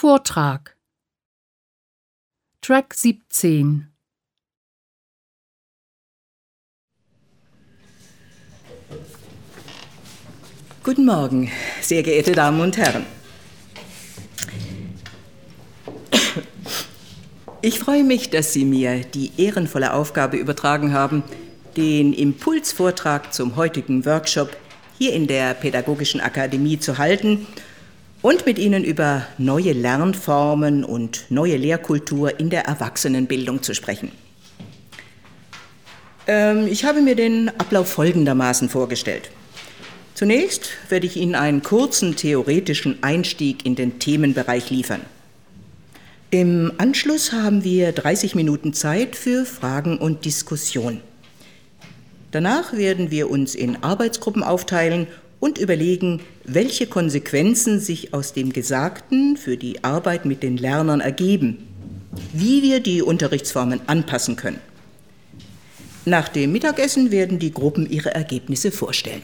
Vortrag. Track 17 Guten Morgen, sehr geehrte Damen und Herren. Ich freue mich, dass Sie mir die ehrenvolle Aufgabe übertragen haben, den Impulsvortrag zum heutigen Workshop hier in der Pädagogischen Akademie zu halten und mit Ihnen über neue Lernformen und neue Lehrkultur in der Erwachsenenbildung zu sprechen. Ähm, ich habe mir den Ablauf folgendermaßen vorgestellt. Zunächst werde ich Ihnen einen kurzen theoretischen Einstieg in den Themenbereich liefern. Im Anschluss haben wir 30 Minuten Zeit für Fragen und Diskussion. Danach werden wir uns in Arbeitsgruppen aufteilen und überlegen, welche Konsequenzen sich aus dem Gesagten für die Arbeit mit den Lernern ergeben, wie wir die Unterrichtsformen anpassen können. Nach dem Mittagessen werden die Gruppen ihre Ergebnisse vorstellen.